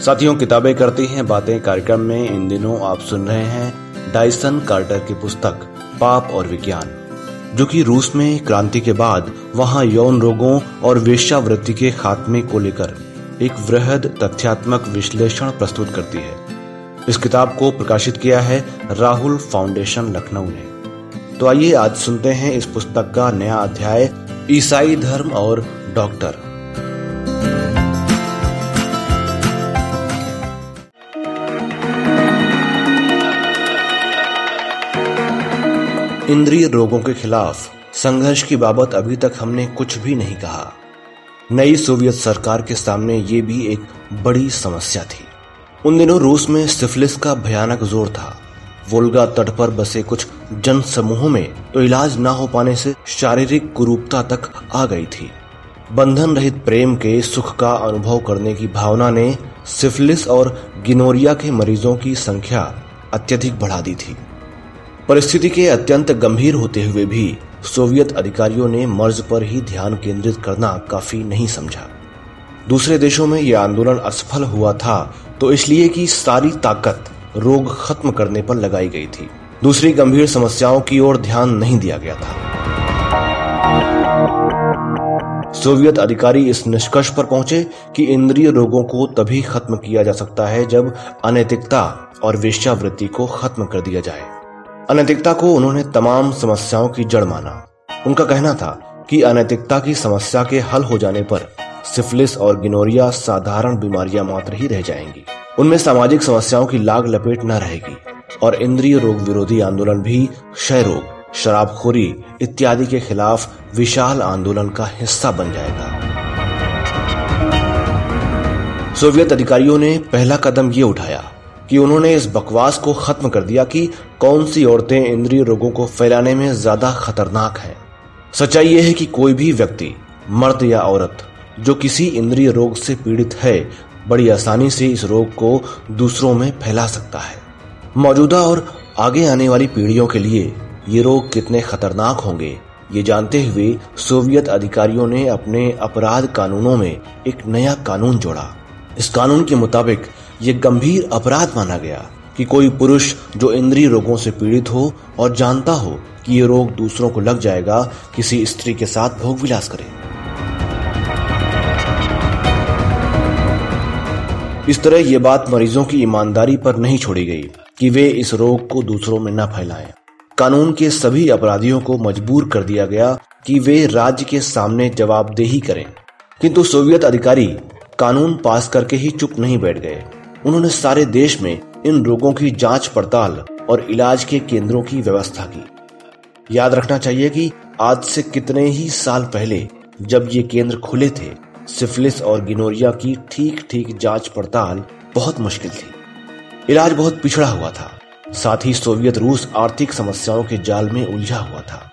साथियों, किताबें करती हैं, बातें कार्यक्रम में, इन दिनों आप सुन रहे हैं डाइसन कार्टर की पुस्तक, पाप और विज्ञान, जो कि रूस में क्रांति के बाद वहाँ यौन रोगों और वेश्यावृत्ति के खात्मे को लेकर एक वृहद तथ्यात्मक विश्लेषण प्रस्तुत करती है। इस किताब को प्रकाशित किया है राहुल फाउंडेशन लखनऊ ने। तो आइए आज सुनते हैं इस पुस्तक का नया अध्याय, ईसाई धर्म और डॉक्टर। इंद्रिय रोगों के खिलाफ संघर्ष की बाबत अभी तक हमने कुछ भी नहीं कहा। नई सोवियत सरकार के सामने ये भी एक बड़ी समस्या थी। उन दिनों रूस में सिफिलिस का भयानक ज़ोर था। वोल्गा तट पर बसे कुछ जन समूहों में तो इलाज न हो पाने से शारीरिक कुरूपता तक आ गई थी। बंधन रहित प्रेम के सुख का अनुभव करने की भावना ने सिफिलिस और गिनोरिया के मरीजों की संख्या अत्यधिक बढ़ा दी थी। परिस्थिति के अत्यंत गंभीर होते हुए भी सोवियत अधिकारियों ने मर्ज पर ही ध्यान केंद्रित करना काफ़ी नहीं समझा। दूसरे देशों में यह आंदोलन असफल हुआ था तो इसलिए कि सारी ताकत रोग खत्म करने पर लगाई गई थी। दूसरी गंभीर समस्याओं की ओर ध्यान नहीं दिया गया था। सोवियत अधिकारी इस निष्कर्ष पर पहुँचे कि इंद्रिय रोगों को तभी खत्म किया जा सकता है जब अनैतिकता और वेश्यावृत्ति को खत्म कर दिया जाए। अनैतिकता को उन्होंने तमाम समस्याओं की जड़ माना। उनका कहना था कि अनैतिकता की समस्या के हल हो जाने पर सिफिलिस और गिनोरिया साधारण बीमारियाँ मात्र ही रह जाएँगी। उनमें सामाजिक समस्याओं की लाग लपेट न रहेगी और इंद्रिय रोग विरोधी आंदोलन भी, क्षय रोग, शराबखोरी इत्यादि के खिलाफ विशाल आंदोलन का हिस्सा बन जाएगा। सोवियत अधिकारियों ने पहला कदम ये उठाया कि उन्होंने इस बकवास को खत्म कर दिया कि कौन सी औरतें इंद्रिय रोगों को फैलाने में ज़्यादा खतरनाक हैं। सच्चाई यह है कि कोई भी व्यक्ति, मर्द या औरत, जो किसी इंद्रिय रोग से पीड़ित है, बड़ी आसानी से इस रोग को दूसरों में फैला सकता है मौजूदा और आगे आने वाली पीढ़ियों के लिए ये रोग कितने खतरनाक होंगे, ये जानते हुए सोवियत अधिकारियों ने अपने अपराध कानूनों में एक नया कानून जोड़ा इस कानून के मुताबिक ये गंभीर अपराध माना गया कि कोई पुरुष जो इंद्रिय रोगों से पीड़ित हो और जानता हो कि ये रोग दूसरों को लग जाएगा, किसी स्त्री के साथ भोग विलास करे। इस तरह ये बात मरीजों की ईमानदारी पर नहीं छोड़ी गई कि वे इस रोग को दूसरों में न फैलाएँ। कानून के सभी अपराधियों को मजबूर कर दिया गया कि वे राज्य के सामने जवाबदेही करें। किंतु सोवियत अधिकारी कानून पास करके ही चुप नहीं बैठ गए। उन्होंने सारे देश में इन रोगों की जाँच पड़ताल और इलाज के केंद्रों की व्यवस्था की। याद रखना चाहिए कि आज से कितने ही साल पहले जब ये केंद्र खुले थे, सिफिलिस और गिनोरिया की ठीक ठीक जाँच पड़ताल बहुत मुश्किल थी। इलाज बहुत पिछड़ा हुआ था, साथ ही सोवियत रूस आर्थिक समस्याओं के जाल में उलझा हुआ था।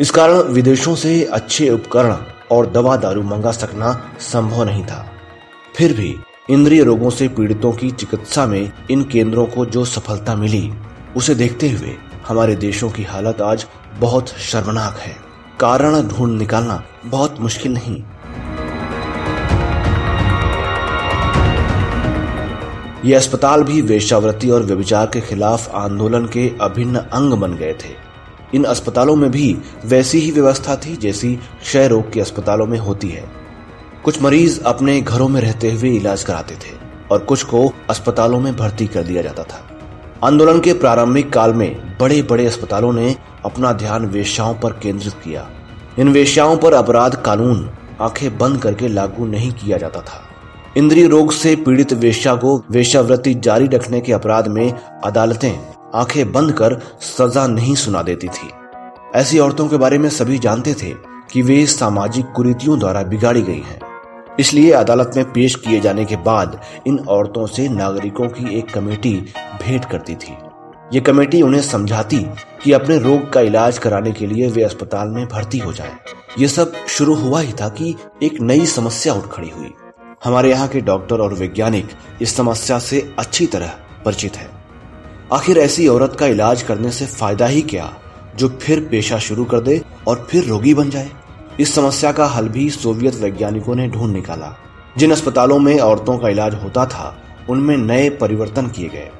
इस कारण विदेशों से अच्छे उपकरण और दवा दारू मंगा सकना संभव नहीं था। फिर भी इंद्रिय रोगों से पीड़ितों की चिकित्सा में इन केंद्रों को जो सफलता मिली, उसे देखते हुए हमारे देशों की हालत आज बहुत शर्मनाक है। कारण ढूंढ निकालना बहुत मुश्किल नहीं। ये अस्पताल भी वेश्यावृत्ति और व्यभिचार के खिलाफ आंदोलन के अभिन्न अंग बन गए थे। इन अस्पतालों में भी वैसी ही व्यवस्था थी जैसी क्षय रोग के अस्पतालों में होती है। कुछ मरीज़ अपने घरों में रहते हुए इलाज कराते थे और कुछ को अस्पतालों में भर्ती कर दिया जाता था। आंदोलन के प्रारंभिक काल में बड़े बड़े अस्पतालों ने अपना ध्यान वेश्याओं पर केंद्रित किया। इन वेश्याओं पर अपराध कानून आँखें बंद करके लागू नहीं किया जाता था। इंद्रिय रोग से पीड़ित वेश्या को वेश्यावृत्ति जारी रखने के अपराध में अदालतें आँखें बंद कर सजा नहीं सुना देती थी। ऐसी औरतों के बारे में सभी जानते थे कि वे सामाजिक कुरीतियों द्वारा बिगाड़ी गई हैं। इसलिए अदालत में पेश किए जाने के बाद इन औरतों से नागरिकों की एक कमेटी भेंट करती थी। ये कमेटी उन्हें समझाती कि अपने रोग का इलाज कराने के लिए वे अस्पताल में भर्ती हो जाएँ। ये सब शुरू हुआ ही था कि एक नई समस्या उठ खड़ी हुई। हमारे यहाँ के डॉक्टर और वैज्ञानिक इस समस्या से अच्छी तरह परिचित है। आखिर ऐसी औरत का इलाज करने से फ़ायदा ही क्या, जो फिर पेशा शुरू कर दे और फिर रोगी बन जाए? इस समस्या का हल भी सोवियत वैज्ञानिकों ने ढूंढ निकाला। जिन अस्पतालों में औरतों का इलाज होता था, उनमें नए परिवर्तन किए गए।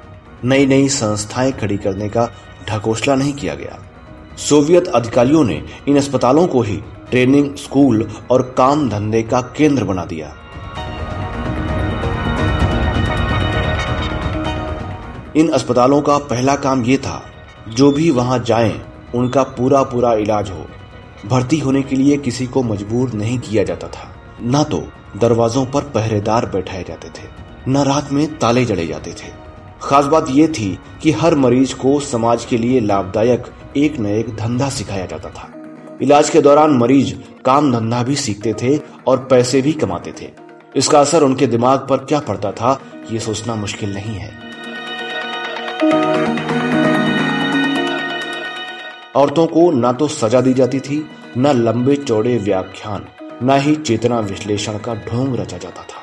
नई नई संस्थाएँ खड़ी करने का ढकोसला नहीं किया गया। सोवियत अधिकारियों ने इन अस्पतालों को ही ट्रेनिंग स्कूल और काम धंधे का केंद्र बना दिया। इन अस्पतालों का पहला काम यह था, जो भी वहाँ जाएँ, उनका पूरा पूरा इलाज हो। भर्ती होने के लिए किसी को मजबूर नहीं किया जाता था। न तो दरवाजों पर पहरेदार बैठाए जाते थे, न रात में ताले जड़े जाते थे। खास बात यह थी कि हर मरीज़ को समाज के लिए लाभदायक एक न एक धंधा सिखाया जाता था। इलाज के दौरान मरीज़ काम धंधा भी सीखते थे और पैसे भी कमाते थे। इसका असर उनके दिमाग पर क्या पड़ता था, ये सोचना मुश्किल नहीं है। औरतों को न तो सजा दी जाती थी, न लंबे चौड़े व्याख्यान, न ही चेतना विश्लेषण का ढोंग रचा जाता था।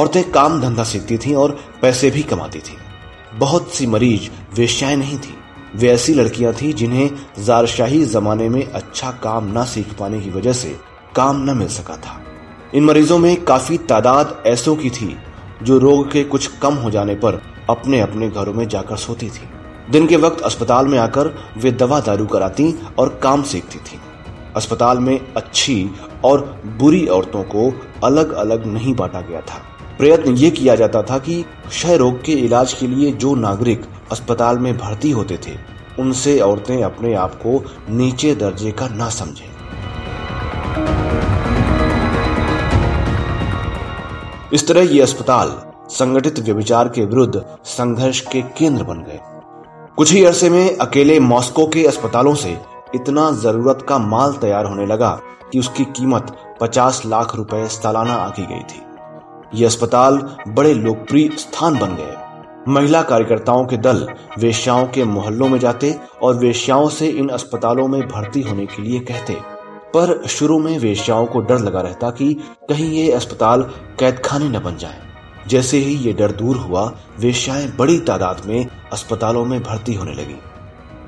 औरतें काम धंधा सीखती थीं और पैसे भी कमाती थीं। बहुत सी मरीज़ वेश्याएँ नहीं थी, वे ऐसी लड़कियाँ थी जिन्हें जारशाही जमाने में अच्छा काम न सीख पाने की वजह से काम न मिल सका था। इन मरीजों में काफ़ी तादाद ऐसों की थी, जो रोग के कुछ कम हो जाने पर अपने अपने घरों में जाकर सोती थी। दिन के वक्त अस्पताल में आकर वे दवा दारू कराती और काम सीखती थी। अस्पताल में अच्छी और बुरी औरतों को अलग अलग नहीं बांटा गया था। प्रयत्न ये किया जाता था कि क्षय रोग के इलाज के लिए जो नागरिक अस्पताल में भर्ती होते थे, उनसे औरतें अपने आप को नीचे दर्जे का ना समझें। इस तरह ये अस्पताल संगठित व्यभिचार के विरुद्ध संघर्ष के केंद्र बन गए। कुछ ही अरसे में अकेले मॉस्को के अस्पतालों से इतना ज़रूरत का माल तैयार होने लगा कि उसकी कीमत 50 लाख रुपए सालाना आकी गई थी। ये अस्पताल बड़े लोकप्रिय स्थान बन गए। महिला कार्यकर्ताओं के दल वेश्याओं के मोहल्लों में जाते और वेश्याओं से इन अस्पतालों में भर्ती होने के लिए कहते। पर शुरू में वेश्याओं को डर लगा रहता कि कहीं ये अस्पताल कैद खाने न बन जाए। जैसे ही ये डर दूर हुआ, वेश्याएँ बड़ी तादाद में अस्पतालों में भर्ती होने लगी।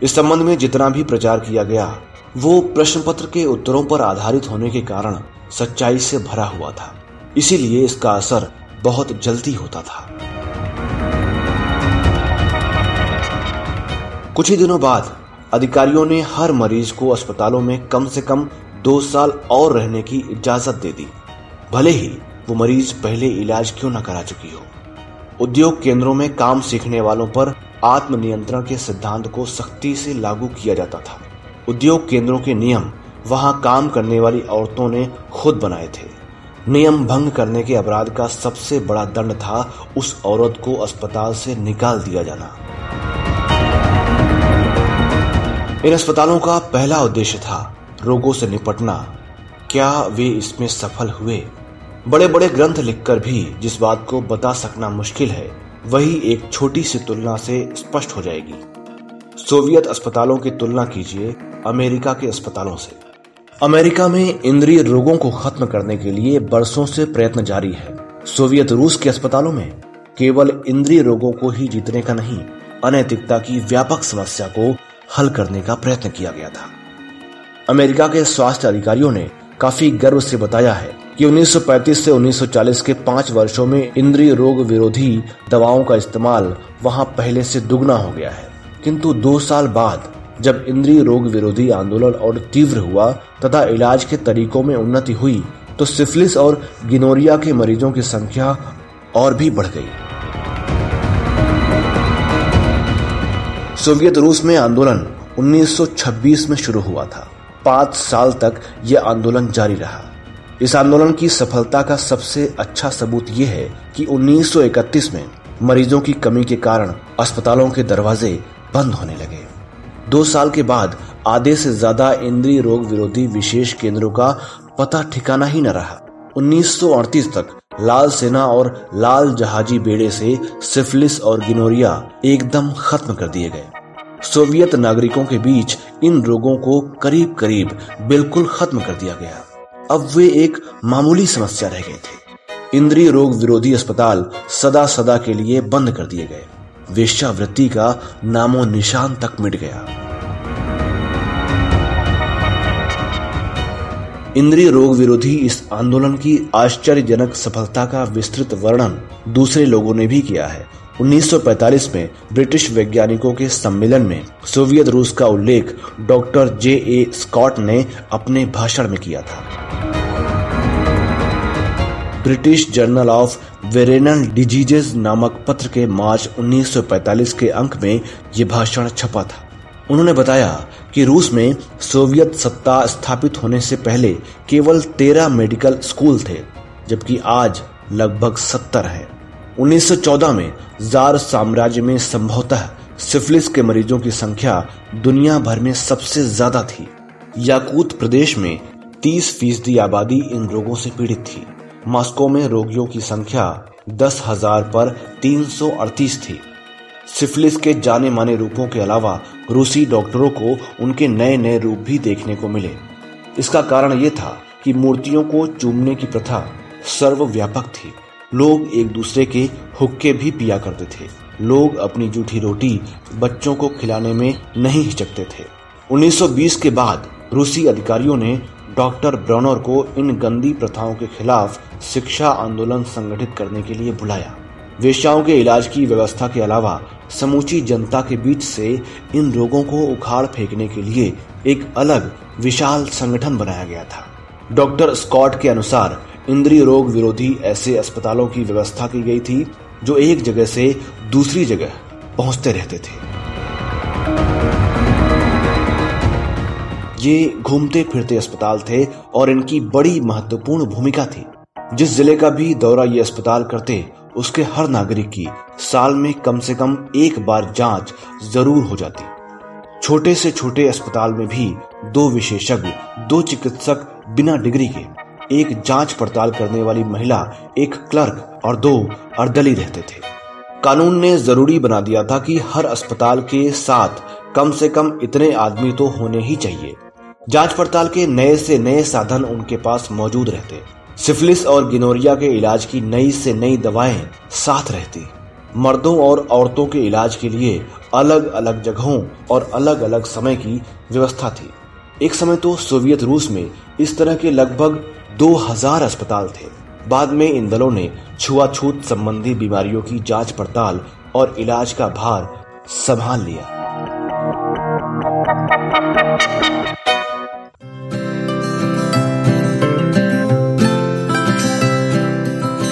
इस संबंध में जितना भी प्रचार किया गया, वो प्रश्न पत्र के उत्तरों पर आधारित होने के कारण सच्चाई से भरा हुआ था। इसीलिए इसका असर बहुत जल्दी होता था। कुछ ही दिनों बाद, अधिकारियों ने हर मरीज़ को अस्पतालों में कम से कम दो साल और रहने की इजाज़त दे दी। भले ही वो मरीज़ पहले इलाज क्यों न करा चुकी हो? उद्योग केंद्रों में काम सीखने वालों पर आत्मनियंत्रण के सिद्धांत को सख्ती से लागू किया जाता था। उद्योग केंद्रों के नियम वहाँ काम करने वाली औरतों ने खुद बनाए थे। नियम भंग करने के अपराध का सबसे बड़ा दंड था उस औरत को अस्पताल से निकाल दिया जाना। इन अस्पतालों का पहला उद्देश्य था रोगों से निपटना। क्या वे इसमें सफल हुए? बड़े बड़े ग्रंथ लिखकर भी जिस बात को बता सकना मुश्किल है, वही एक छोटी सी तुलना से स्पष्ट हो जाएगी। सोवियत अस्पतालों की तुलना कीजिए अमेरिका के अस्पतालों से। अमेरिका में इंद्रिय रोगों को खत्म करने के लिए बरसों से प्रयत्न जारी है। सोवियत रूस के अस्पतालों में केवल इंद्रिय रोगों को ही जीतने का नहीं, अनैतिकता की व्यापक समस्या को हल करने का प्रयत्न किया गया था। अमेरिका के स्वास्थ्य अधिकारियों ने काफ़ी गर्व से बताया है कि 1935 से 1940 के पाँच वर्षों में इंद्रिय रोग विरोधी दवाओं का इस्तेमाल वहाँ पहले से दुगना हो गया है। किंतु दो साल बाद, जब इंद्रिय रोग विरोधी आंदोलन और तीव्र हुआ, तथा इलाज के तरीकों में उन्नति हुई तो सिफिलिस और गिनोरिया के मरीजों की संख्या और भी बढ़ गई। सोवियत रूस में आंदोलन 1926 में शुरू हुआ था। पाँच साल तक यह आंदोलन जारी रहा। इस आंदोलन की सफलता का सबसे अच्छा सबूत यह है कि 1931 में मरीजों की कमी के कारण अस्पतालों के दरवाजे बंद होने लगे। दो साल के बाद आधे से ज़्यादा इंद्रिय रोग विरोधी विशेष केंद्रों का पता ठिकाना ही न रहा। 1938 तक लाल सेना और लाल जहाजी बेड़े से सिफिलिस और गिनोरिया एकदम खत्म कर दिए गए। सोवियत नागरिकों के बीच इन रोगों को करीब करीब बिल्कुल खत्म कर दिया गया। अब वे एक मामूली समस्या रह गए थे। इंद्रिय रोग विरोधी अस्पताल सदा सदा के लिए बंद कर दिए गए। वेश्यावृत्ति का नामो निशान तक मिट गया। इंद्रिय रोग विरोधी इस आंदोलन की आश्चर्यजनक सफलता का विस्तृत वर्णन दूसरे लोगों ने भी किया है। 1945 में ब्रिटिश वैज्ञानिकों के सम्मेलन में सोवियत रूस का उल्लेख डॉक्टर जे ए स्कॉट ने अपने भाषण में किया था। British journal of venereal diseases नामक पत्र के मार्च 1945 के अंक में ये भाषण छपा था। उन्होंने बताया कि रूस में सोवियत सत्ता स्थापित होने से पहले केवल तेरह मेडिकल स्कूल थे, जबकि आज लगभग सत्तर है। 1914 में जार साम्राज्य में संभवतः सिफिलिस के मरीजों की संख्या दुनिया भर में सबसे ज़्यादा थी। याकूत प्रदेश में 30 फ़ीसदी आबादी इन रोगों से पीड़ित थी। मॉस्को में रोगियों की संख्या दस हज़ार पर 338 थी। सिफिलिस के जाने माने रूपों के अलावा रूसी डॉक्टरों को उनके नए नए रूप भी देखने को मिले। इसका कारण यह था कि मूर्तियों को चूमने की प्रथा सर्वव्यापक थी। लोग एक दूसरे के हुक्के भी पिया करते थे। लोग अपनी जूठी रोटी बच्चों को खिलाने में नहीं हिचकते थे। 1920 के बाद रूसी अधिकारियों ने डॉक्टर ब्रॉनर को इन गंदी प्रथाओं के खिलाफ शिक्षा आंदोलन संगठित करने के लिए बुलाया। वेश्याओं के इलाज की व्यवस्था के अलावा समूची जनता के बीच से इन रोगों को उखाड़ फेंकने के लिए एक अलग विशाल संगठन बनाया गया था। डॉक्टर स्कॉट के अनुसार, इंद्रिय रोग विरोधी ऐसे अस्पतालों की व्यवस्था की गई थी, जो एक जगह से दूसरी जगह पहुँचते रहते थे। ये घूमते फिरते अस्पताल थे और इनकी बड़ी महत्वपूर्ण भूमिका थी। जिस ज़िले का भी दौरा ये अस्पताल करते उसके हर नागरिक की साल में कम से कम एक बार जाँच ज़रूर हो जाती। छोटे से छोटे अस्पताल में भी दो विशेषज्ञ, दो चिकित्सक बिना डिग्री के, एक जाँच पड़ताल करने वाली महिला, एक क्लर्क और दो अर्दली रहते थे। कानून ने ज़रूरी बना दिया था कि हर अस्पताल के साथ कम से कम इतने आदमी तो होने ही चाहिए। जाँच पड़ताल के नए से नए साधन उनके पास मौजूद रहते। सिफिलिस और गिनोरिया के इलाज की नई से नई दवाएँ साथ रहती। मर्दों और औरतों के इलाज के लिए अलग अलग जगहों और अलग अलग समय की व्यवस्था थी। एक समय तो सोवियत रूस में इस तरह के लगभग 2000 अस्पताल थे। बाद में इन दलों ने छुआछूत संबंधी बीमारियों की जाँच पड़ताल और इलाज का भार संभाल लिया।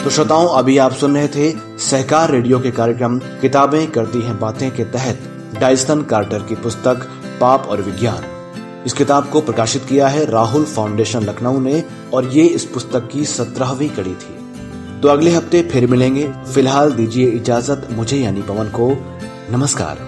तो श्रोताओं, अभी आप सुन रहे थे सहकार रेडियो के कार्यक्रम किताबें करती हैं बातें के तहत डाइसन कार्टर की पुस्तक पाप और विज्ञान। इस किताब को प्रकाशित किया है राहुल फाउंडेशन लखनऊ ने और ये इस पुस्तक की सत्रहवीं कड़ी थी। तो अगले हफ़्ते फिर मिलेंगे। फ़िलहाल दीजिए इजाज़त, मुझे यानी पवन को। नमस्कार।